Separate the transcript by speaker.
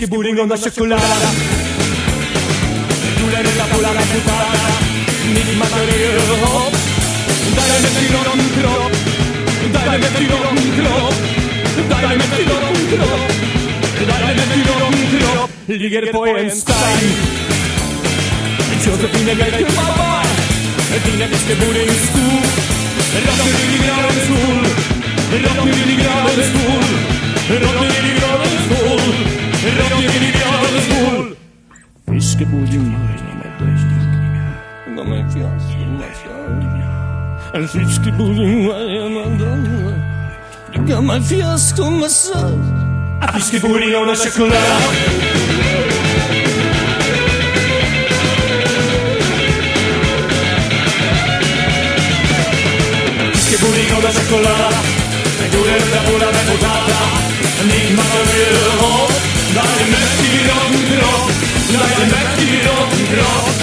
Speaker 1: Fischiepudding und Schokolade. Du lässt la pola reputata, nicht materiell. Dai, mettilo un crop, dai, mettilo un crop, dai, mettilo un crop, dai, mettilo un crop. Ligger på en stein. Josephine Geike, mamma, dina rocker i gravens sol. Fiskeboding, de är En fiskeboding varannan dag. Gammal fiaskomassa. Fiskeboding och choklad. Fiskeboding och choklad. Du är la pura reputata. Ni rock'n'roll.